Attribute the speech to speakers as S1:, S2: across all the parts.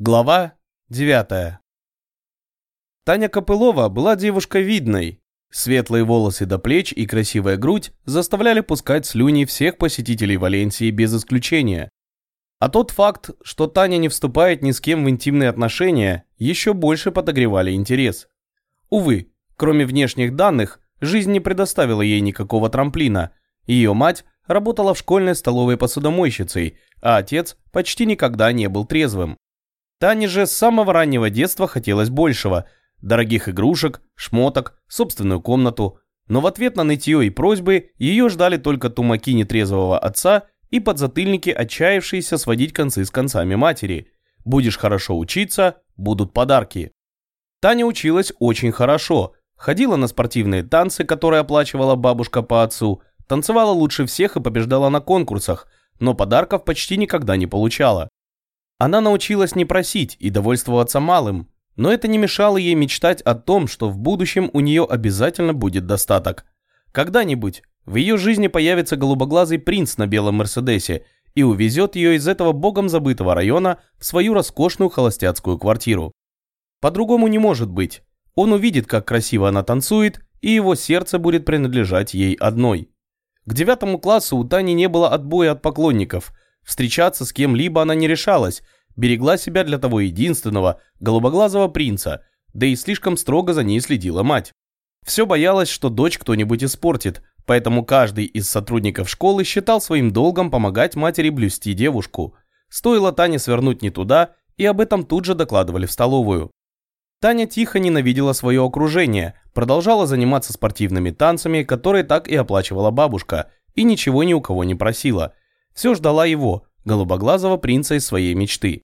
S1: Глава 9. Таня Копылова была девушка видной. Светлые волосы до плеч и красивая грудь заставляли пускать слюни всех посетителей Валенсии без исключения. А тот факт, что Таня не вступает ни с кем в интимные отношения, еще больше подогревали интерес. Увы, кроме внешних данных, жизнь не предоставила ей никакого трамплина. Ее мать работала в школьной столовой посудомойщицей, а отец почти никогда не был трезвым. Тане же с самого раннего детства хотелось большего – дорогих игрушек, шмоток, собственную комнату. Но в ответ на нытье и просьбы ее ждали только тумаки нетрезвого отца и подзатыльники, отчаявшиеся сводить концы с концами матери. Будешь хорошо учиться – будут подарки. Таня училась очень хорошо, ходила на спортивные танцы, которые оплачивала бабушка по отцу, танцевала лучше всех и побеждала на конкурсах, но подарков почти никогда не получала. Она научилась не просить и довольствоваться малым, но это не мешало ей мечтать о том, что в будущем у нее обязательно будет достаток. Когда-нибудь в ее жизни появится голубоглазый принц на белом Мерседесе и увезет ее из этого богом забытого района в свою роскошную холостяцкую квартиру. По-другому не может быть. Он увидит, как красиво она танцует, и его сердце будет принадлежать ей одной. К девятому классу у Тани не было отбоя от поклонников – Встречаться с кем-либо она не решалась, берегла себя для того единственного, голубоглазого принца, да и слишком строго за ней следила мать. Все боялась, что дочь кто-нибудь испортит, поэтому каждый из сотрудников школы считал своим долгом помогать матери блюсти девушку. Стоило Тане свернуть не туда, и об этом тут же докладывали в столовую. Таня тихо ненавидела свое окружение, продолжала заниматься спортивными танцами, которые так и оплачивала бабушка, и ничего ни у кого не просила – все ждала его, голубоглазого принца из своей мечты.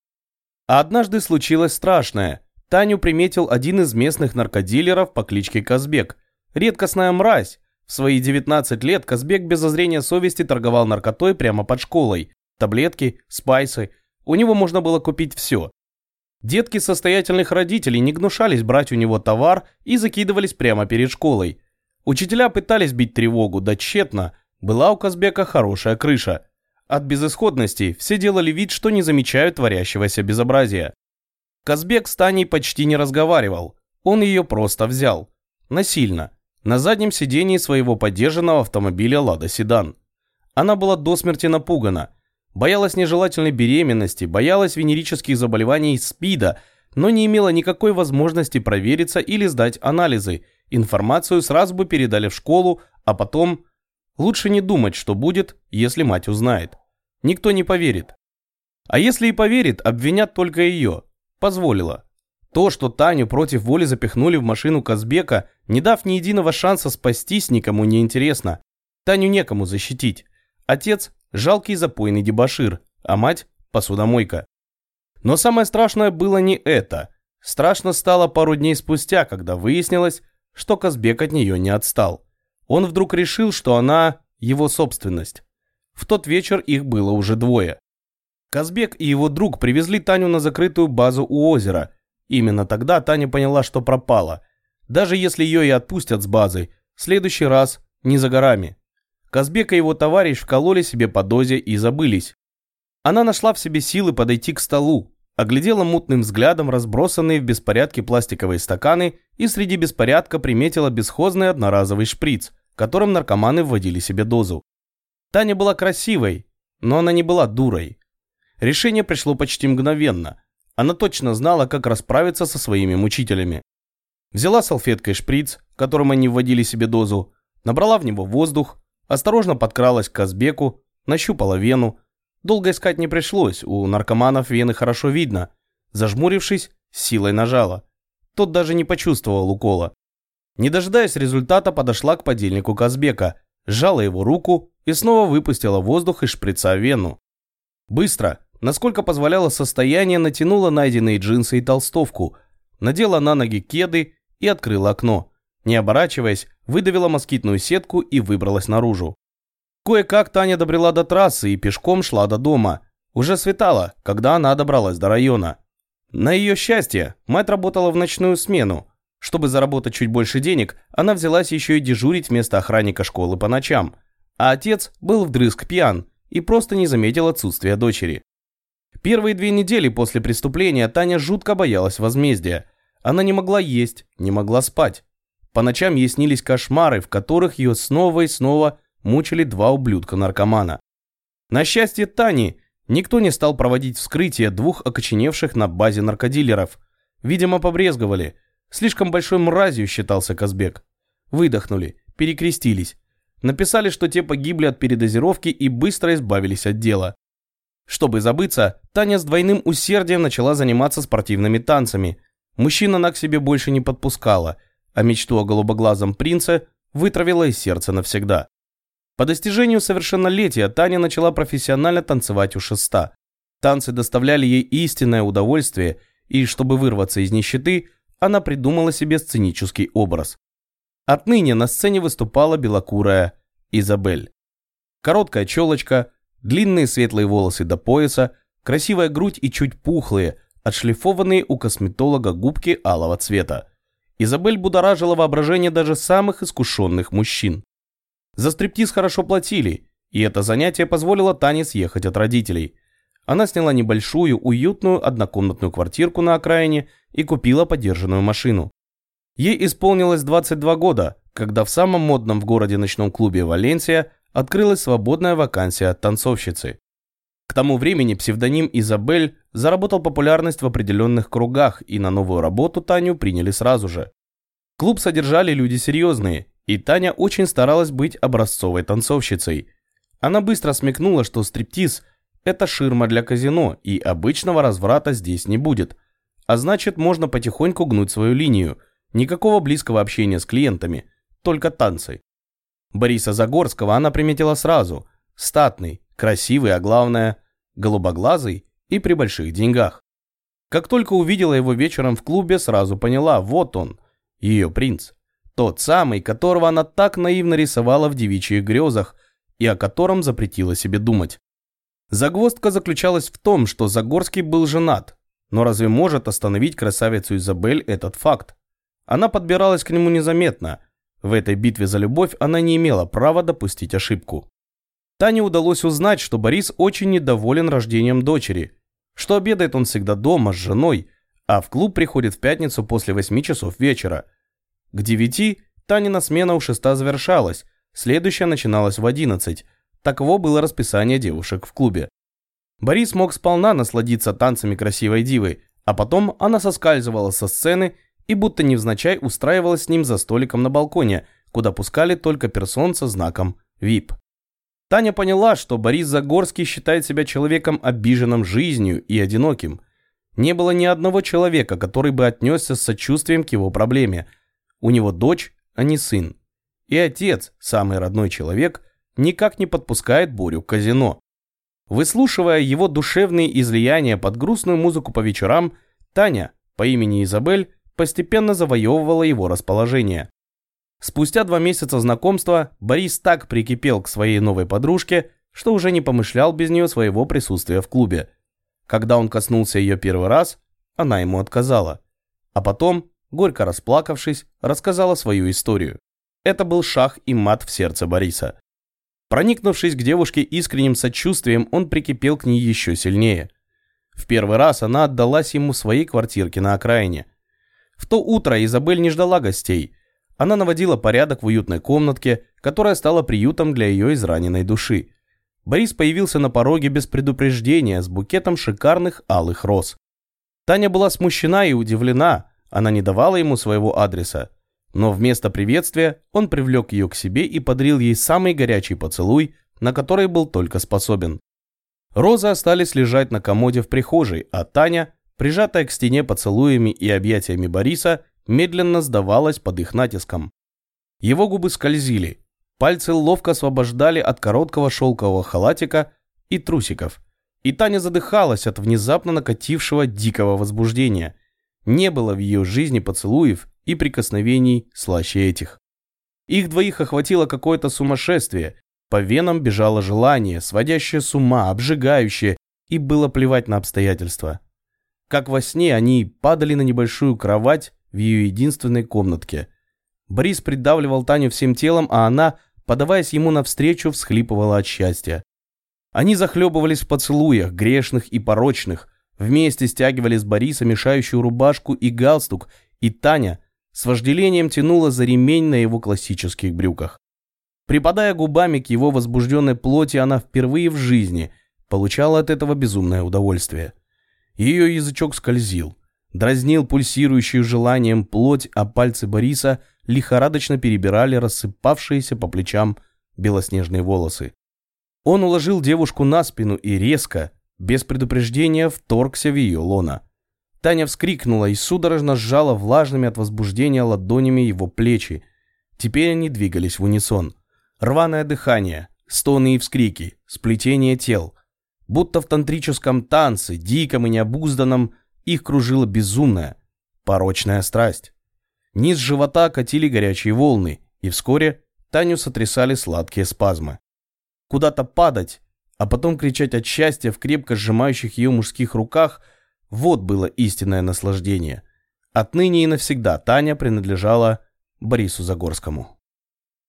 S1: А однажды случилось страшное. Таню приметил один из местных наркодилеров по кличке Казбек. Редкостная мразь. В свои 19 лет Казбек без зазрения совести торговал наркотой прямо под школой. Таблетки, спайсы. У него можно было купить все. Детки состоятельных родителей не гнушались брать у него товар и закидывались прямо перед школой. Учителя пытались бить тревогу, да тщетно. Была у Казбека хорошая крыша. От безысходности все делали вид, что не замечают творящегося безобразия. Казбек с Таней почти не разговаривал, он ее просто взял. Насильно. На заднем сидении своего подержанного автомобиля «Лада Седан». Она была до смерти напугана. Боялась нежелательной беременности, боялась венерических заболеваний СПИДа, но не имела никакой возможности провериться или сдать анализы. Информацию сразу бы передали в школу, а потом Лучше не думать, что будет, если мать узнает. Никто не поверит. А если и поверит, обвинят только ее. Позволила. То, что Таню против воли запихнули в машину Казбека, не дав ни единого шанса спастись, никому не интересно. Таню некому защитить. Отец – жалкий запойный дебошир, а мать – посудомойка. Но самое страшное было не это. Страшно стало пару дней спустя, когда выяснилось, что Казбек от нее не отстал. Он вдруг решил, что она его собственность. В тот вечер их было уже двое. Казбек и его друг привезли Таню на закрытую базу у озера. Именно тогда Таня поняла, что пропала. Даже если ее и отпустят с базы, в следующий раз не за горами. Казбек и его товарищ вкололи себе по дозе и забылись. Она нашла в себе силы подойти к столу, оглядела мутным взглядом разбросанные в беспорядке пластиковые стаканы и среди беспорядка приметила бесхозный одноразовый шприц, которым наркоманы вводили себе дозу. Таня была красивой, но она не была дурой. Решение пришло почти мгновенно. Она точно знала, как расправиться со своими мучителями. Взяла салфеткой шприц, которым они вводили себе дозу, набрала в него воздух, осторожно подкралась к Казбеку, нащупала вену, Долго искать не пришлось, у наркоманов вены хорошо видно. Зажмурившись, силой нажала. Тот даже не почувствовал укола. Не дожидаясь результата, подошла к подельнику Казбека, сжала его руку и снова выпустила воздух из шприца в вену. Быстро, насколько позволяло состояние, натянула найденные джинсы и толстовку, надела на ноги кеды и открыла окно. Не оборачиваясь, выдавила москитную сетку и выбралась наружу. Кое-как Таня добрела до трассы и пешком шла до дома. Уже светало, когда она добралась до района. На ее счастье, мать работала в ночную смену. Чтобы заработать чуть больше денег, она взялась еще и дежурить вместо охранника школы по ночам. А отец был вдрызг пьян и просто не заметил отсутствия дочери. Первые две недели после преступления Таня жутко боялась возмездия. Она не могла есть, не могла спать. По ночам ей снились кошмары, в которых ее снова и снова мучили два ублюдка-наркомана. На счастье Тани, никто не стал проводить вскрытие двух окоченевших на базе наркодилеров. Видимо, побрезговали. Слишком большой мразью считался Казбек. Выдохнули, перекрестились. Написали, что те погибли от передозировки и быстро избавились от дела. Чтобы забыться, Таня с двойным усердием начала заниматься спортивными танцами. Мужчин она к себе больше не подпускала, а мечту о голубоглазом принце вытравила из сердца навсегда. По достижению совершеннолетия Таня начала профессионально танцевать у шеста. Танцы доставляли ей истинное удовольствие, и чтобы вырваться из нищеты, она придумала себе сценический образ. Отныне на сцене выступала белокурая Изабель. Короткая челочка, длинные светлые волосы до пояса, красивая грудь и чуть пухлые, отшлифованные у косметолога губки алого цвета. Изабель будоражила воображение даже самых искушенных мужчин. За стриптиз хорошо платили, и это занятие позволило Тане съехать от родителей. Она сняла небольшую, уютную однокомнатную квартирку на окраине и купила подержанную машину. Ей исполнилось 22 года, когда в самом модном в городе ночном клубе «Валенсия» открылась свободная вакансия от танцовщицы. К тому времени псевдоним Изабель заработал популярность в определенных кругах, и на новую работу Таню приняли сразу же. Клуб содержали люди серьезные, и Таня очень старалась быть образцовой танцовщицей. Она быстро смекнула, что стриптиз – это ширма для казино, и обычного разврата здесь не будет. А значит, можно потихоньку гнуть свою линию. Никакого близкого общения с клиентами, только танцы. Бориса Загорского она приметила сразу. Статный, красивый, а главное – голубоглазый и при больших деньгах. Как только увидела его вечером в клубе, сразу поняла – вот он, ее принц. Тот самый, которого она так наивно рисовала в девичьих грезах и о котором запретила себе думать. Загвоздка заключалась в том, что Загорский был женат, но разве может остановить красавицу Изабель этот факт? Она подбиралась к нему незаметно. В этой битве за любовь она не имела права допустить ошибку. Тане удалось узнать, что Борис очень недоволен рождением дочери, что обедает он всегда дома с женой, а в клуб приходит в пятницу после 8 часов вечера – к девяти Танина смена у шеста завершалась, следующая начиналась в одиннадцать. Таково было расписание девушек в клубе. Борис мог сполна насладиться танцами красивой дивы, а потом она соскальзывала со сцены и будто невзначай устраивалась с ним за столиком на балконе, куда пускали только персон со знаком VIP. Таня поняла, что Борис Загорский считает себя человеком обиженным жизнью и одиноким. Не было ни одного человека, который бы отнесся с сочувствием к его проблеме – у него дочь, а не сын. И отец, самый родной человек, никак не подпускает Борю к казино. Выслушивая его душевные излияния под грустную музыку по вечерам, Таня, по имени Изабель, постепенно завоевывала его расположение. Спустя два месяца знакомства Борис так прикипел к своей новой подружке, что уже не помышлял без нее своего присутствия в клубе. Когда он коснулся ее первый раз, она ему отказала. А потом горько расплакавшись, рассказала свою историю. Это был шах и мат в сердце Бориса. Проникнувшись к девушке искренним сочувствием, он прикипел к ней еще сильнее. В первый раз она отдалась ему своей квартирке на окраине. В то утро Изабель не ждала гостей. Она наводила порядок в уютной комнатке, которая стала приютом для ее израненной души. Борис появился на пороге без предупреждения с букетом шикарных алых роз. Таня была смущена и удивлена, она не давала ему своего адреса, но вместо приветствия он привлек ее к себе и подарил ей самый горячий поцелуй, на который был только способен. Розы остались лежать на комоде в прихожей, а Таня, прижатая к стене поцелуями и объятиями Бориса, медленно сдавалась под их натиском. Его губы скользили, пальцы ловко освобождали от короткого шелкового халатика и трусиков. И Таня задыхалась от внезапно накатившего дикого возбуждения – не было в ее жизни поцелуев и прикосновений слаще этих. Их двоих охватило какое-то сумасшествие. По венам бежало желание, сводящее с ума, обжигающее, и было плевать на обстоятельства. Как во сне они падали на небольшую кровать в ее единственной комнатке. Борис придавливал Таню всем телом, а она, подаваясь ему навстречу, всхлипывала от счастья. Они захлебывались в поцелуях, грешных и порочных, вместе стягивали с Бориса мешающую рубашку и галстук, и Таня с вожделением тянула за ремень на его классических брюках. Припадая губами к его возбужденной плоти, она впервые в жизни получала от этого безумное удовольствие. Ее язычок скользил, дразнил пульсирующую желанием плоть, а пальцы Бориса лихорадочно перебирали рассыпавшиеся по плечам белоснежные волосы. Он уложил девушку на спину и резко, без предупреждения, вторгся в ее лона. Таня вскрикнула и судорожно сжала влажными от возбуждения ладонями его плечи. Теперь они двигались в унисон. Рваное дыхание, стоны и вскрики, сплетение тел. Будто в тантрическом танце, диком и необузданном, их кружила безумная, порочная страсть. Низ живота катили горячие волны, и вскоре Таню сотрясали сладкие спазмы. Куда-то падать, а потом кричать от счастья в крепко сжимающих ее мужских руках – вот было истинное наслаждение. Отныне и навсегда Таня принадлежала Борису Загорскому.